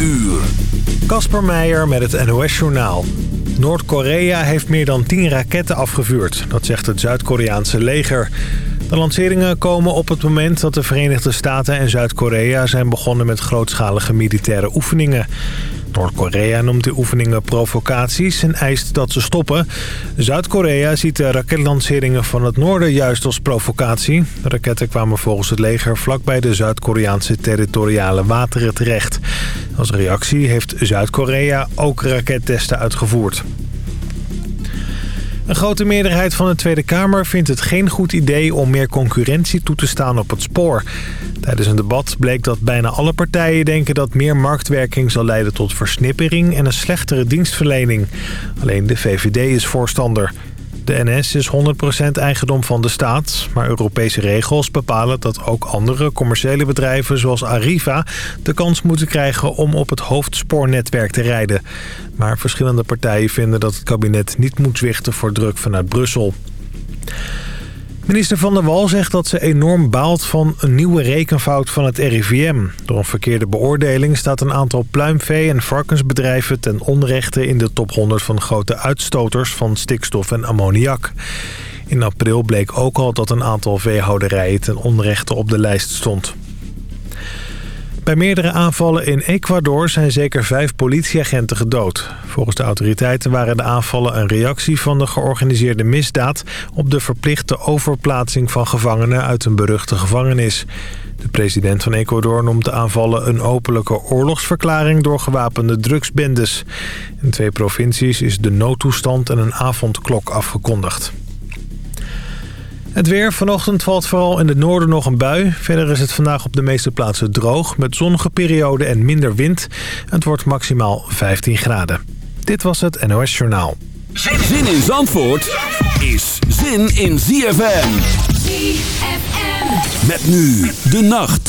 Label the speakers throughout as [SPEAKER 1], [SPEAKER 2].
[SPEAKER 1] uur.
[SPEAKER 2] Kasper Meijer met het NOS-journaal. Noord-Korea heeft meer dan 10 raketten afgevuurd. Dat zegt het Zuid-Koreaanse leger. De lanceringen komen op het moment dat de Verenigde Staten en Zuid-Korea zijn begonnen met grootschalige militaire oefeningen. Noord-Korea noemt de oefeningen provocaties en eist dat ze stoppen. Zuid-Korea ziet de raketlanceringen van het noorden juist als provocatie. Raketten kwamen volgens het leger vlakbij de Zuid-Koreaanse territoriale wateren terecht. Als reactie heeft Zuid-Korea ook rakettesten uitgevoerd. Een grote meerderheid van de Tweede Kamer vindt het geen goed idee om meer concurrentie toe te staan op het spoor. Tijdens een debat bleek dat bijna alle partijen denken dat meer marktwerking zal leiden tot versnippering en een slechtere dienstverlening. Alleen de VVD is voorstander. De NS is 100% eigendom van de staat, maar Europese regels bepalen dat ook andere commerciële bedrijven zoals Arriva de kans moeten krijgen om op het hoofdspoornetwerk te rijden. Maar verschillende partijen vinden dat het kabinet niet moet zwichten voor druk vanuit Brussel. Minister Van der Wal zegt dat ze enorm baalt van een nieuwe rekenfout van het RIVM. Door een verkeerde beoordeling staat een aantal pluimvee- en varkensbedrijven ten onrechte in de top 100 van grote uitstoters van stikstof en ammoniak. In april bleek ook al dat een aantal veehouderijen ten onrechte op de lijst stond. Bij meerdere aanvallen in Ecuador zijn zeker vijf politieagenten gedood. Volgens de autoriteiten waren de aanvallen een reactie van de georganiseerde misdaad... op de verplichte overplaatsing van gevangenen uit een beruchte gevangenis. De president van Ecuador noemt de aanvallen een openlijke oorlogsverklaring door gewapende drugsbendes. In twee provincies is de noodtoestand en een avondklok afgekondigd. Het weer. Vanochtend valt vooral in het noorden nog een bui. Verder is het vandaag op de meeste plaatsen droog... met zonnige perioden en minder wind. Het wordt maximaal 15 graden. Dit was het NOS Journaal.
[SPEAKER 1] Zin in Zandvoort is zin in ZFM.
[SPEAKER 3] ZFM.
[SPEAKER 1] Met nu de nacht.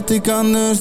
[SPEAKER 4] Dat ik anders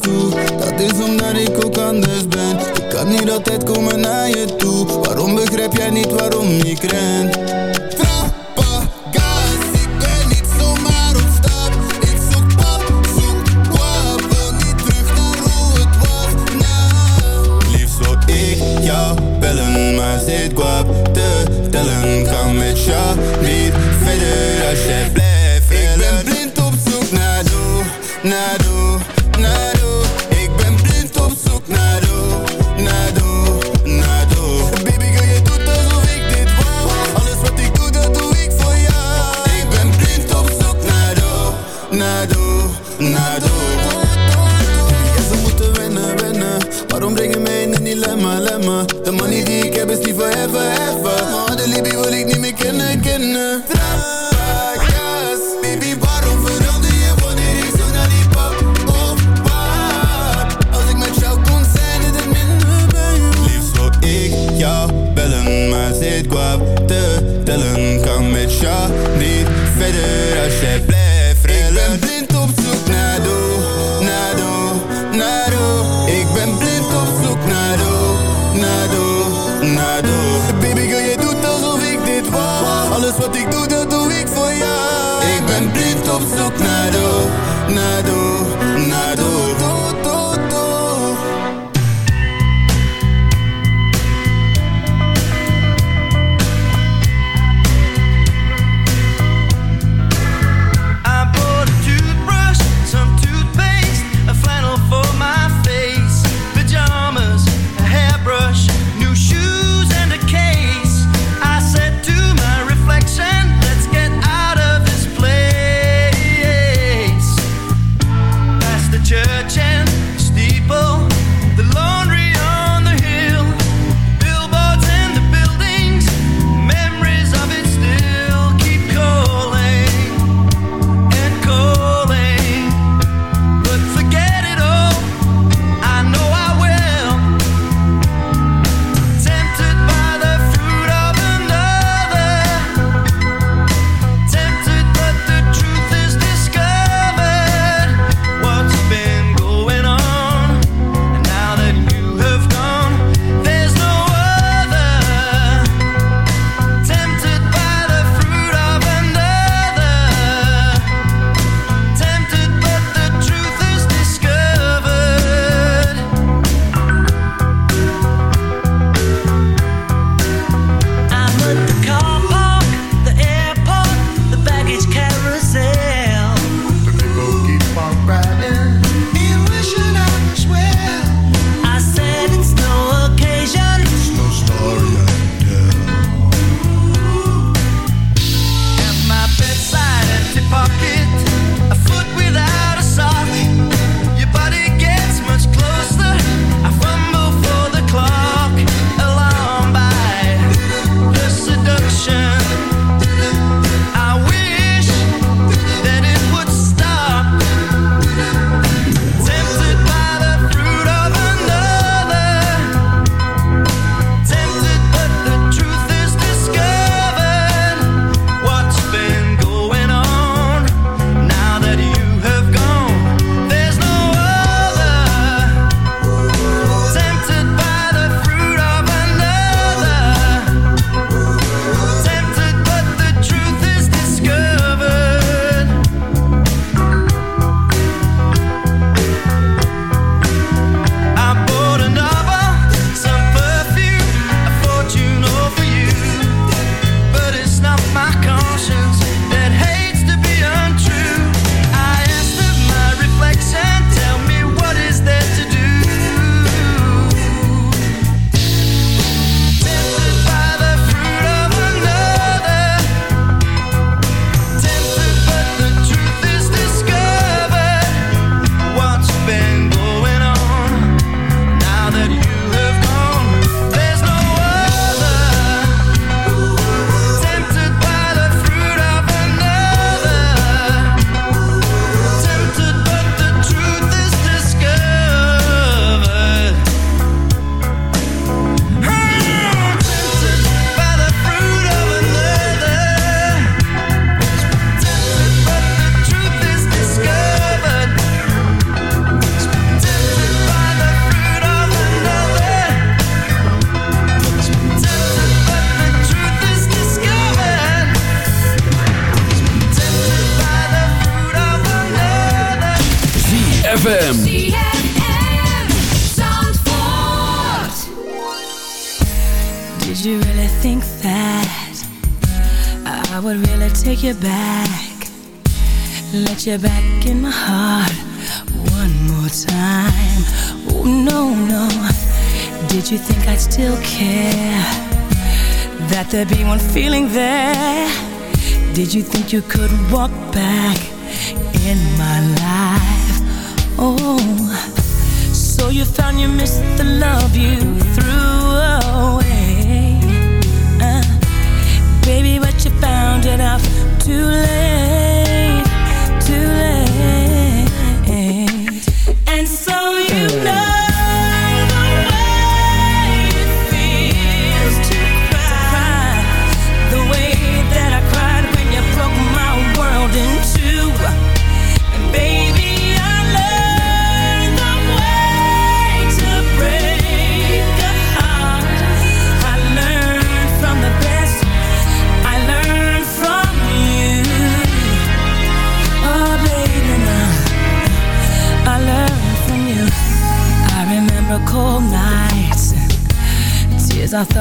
[SPEAKER 3] you could walk back.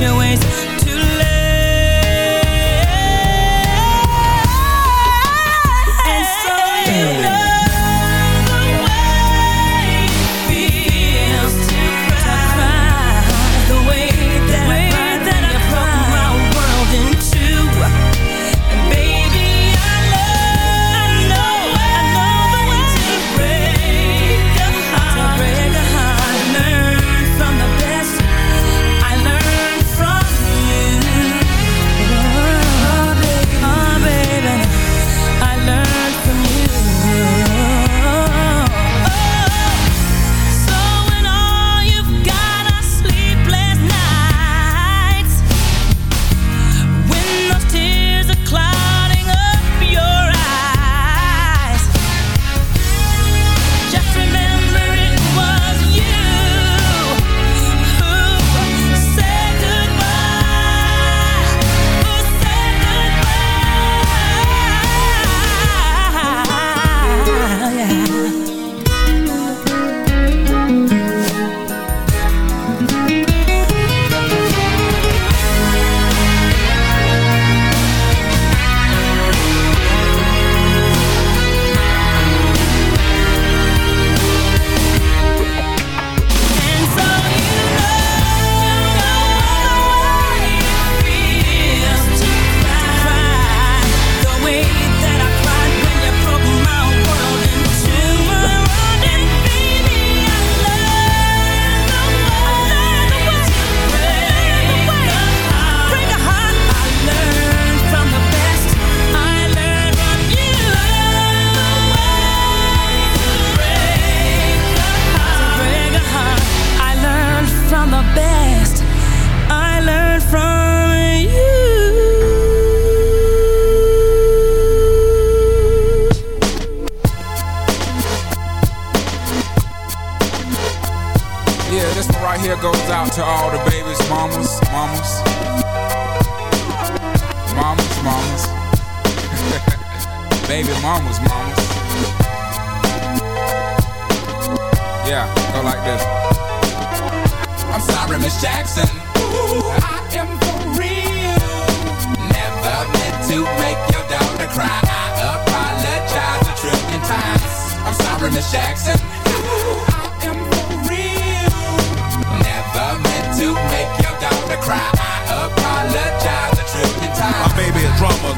[SPEAKER 3] your ways.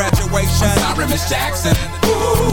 [SPEAKER 5] graduation.
[SPEAKER 6] I'm sorry, Miss Jackson. Ooh,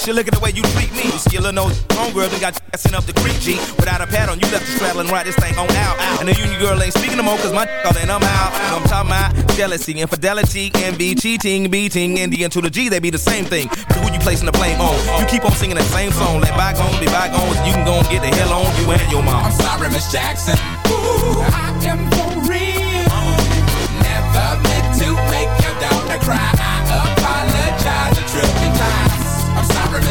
[SPEAKER 7] She look at the way you treat me. You Skillin' no homegirl done got sent up the creek, G. Without a pad on, you left the straddle and ride this thing on out. And the union girl ain't speaking no more, cause my all in, I'm out. I'm talking about jealousy, infidelity, envy, cheating, beating, and the to the G, they be the same thing. Who you placing the blame on? You keep on singing that same song. Let bygones be bygones, and you can go and get the hell on you and your mom.
[SPEAKER 6] I'm sorry, Miss Jackson. Ooh, I am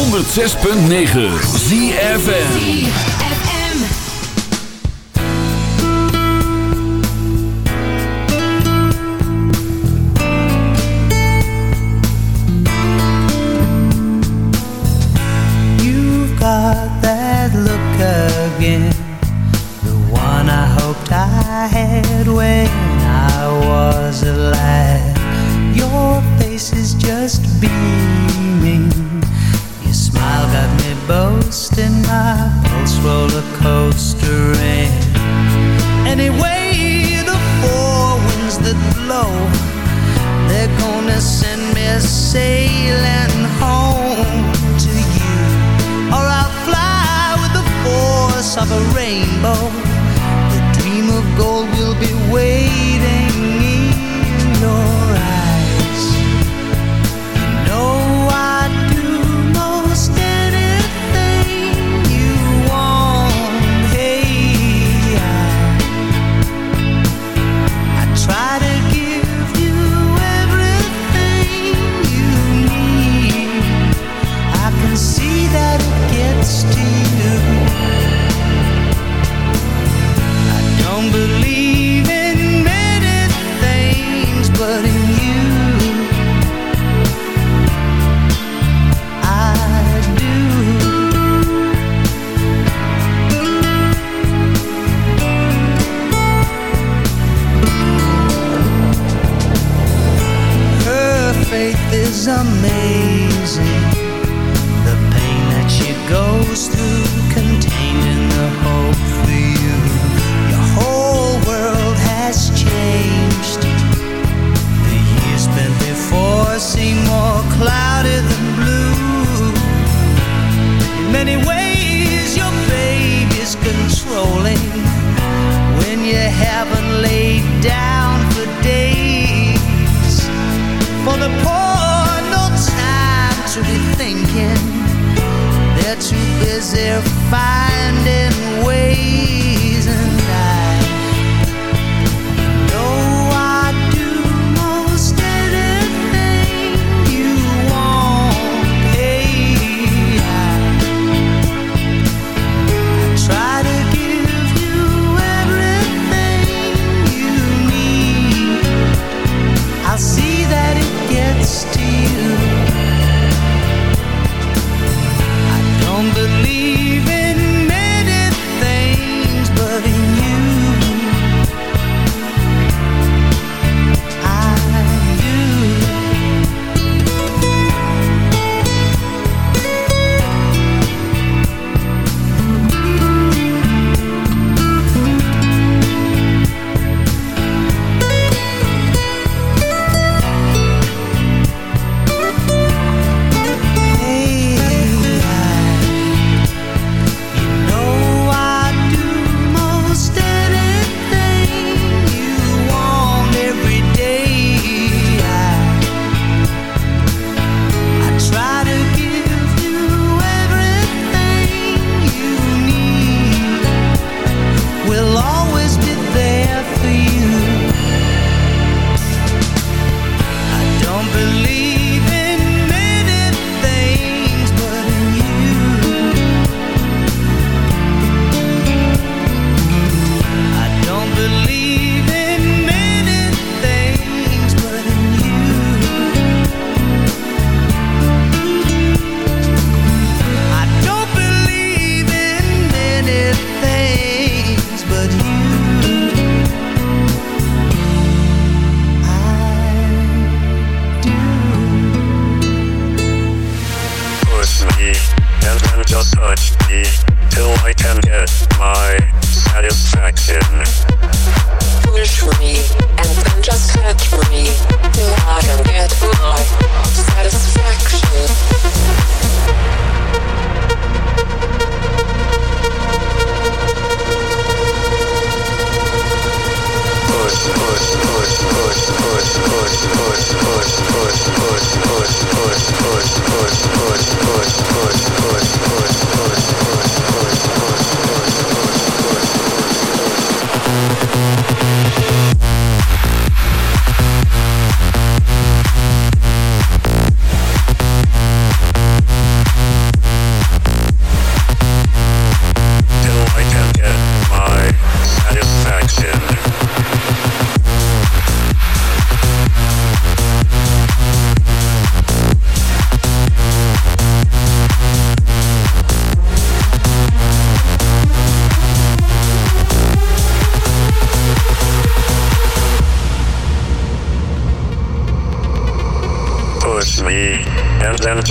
[SPEAKER 1] 106.9 ZFN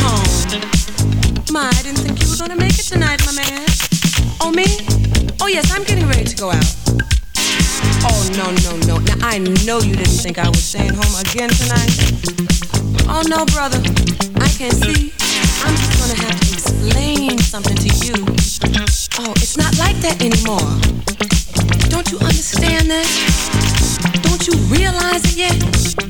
[SPEAKER 8] home. My, I didn't think you were gonna
[SPEAKER 9] make it tonight, my man. Oh, me? Oh, yes, I'm getting ready to
[SPEAKER 10] go out. Oh, no, no, no. Now, I know you didn't think I was staying home again tonight. Oh, no, brother. I can't see. I'm just gonna have to explain something to you. Oh, it's not like that anymore. Don't you understand that? Don't you realize it yet?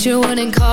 [SPEAKER 11] Teacher wouldn't call.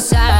[SPEAKER 11] suicide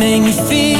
[SPEAKER 12] make me feel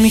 [SPEAKER 12] me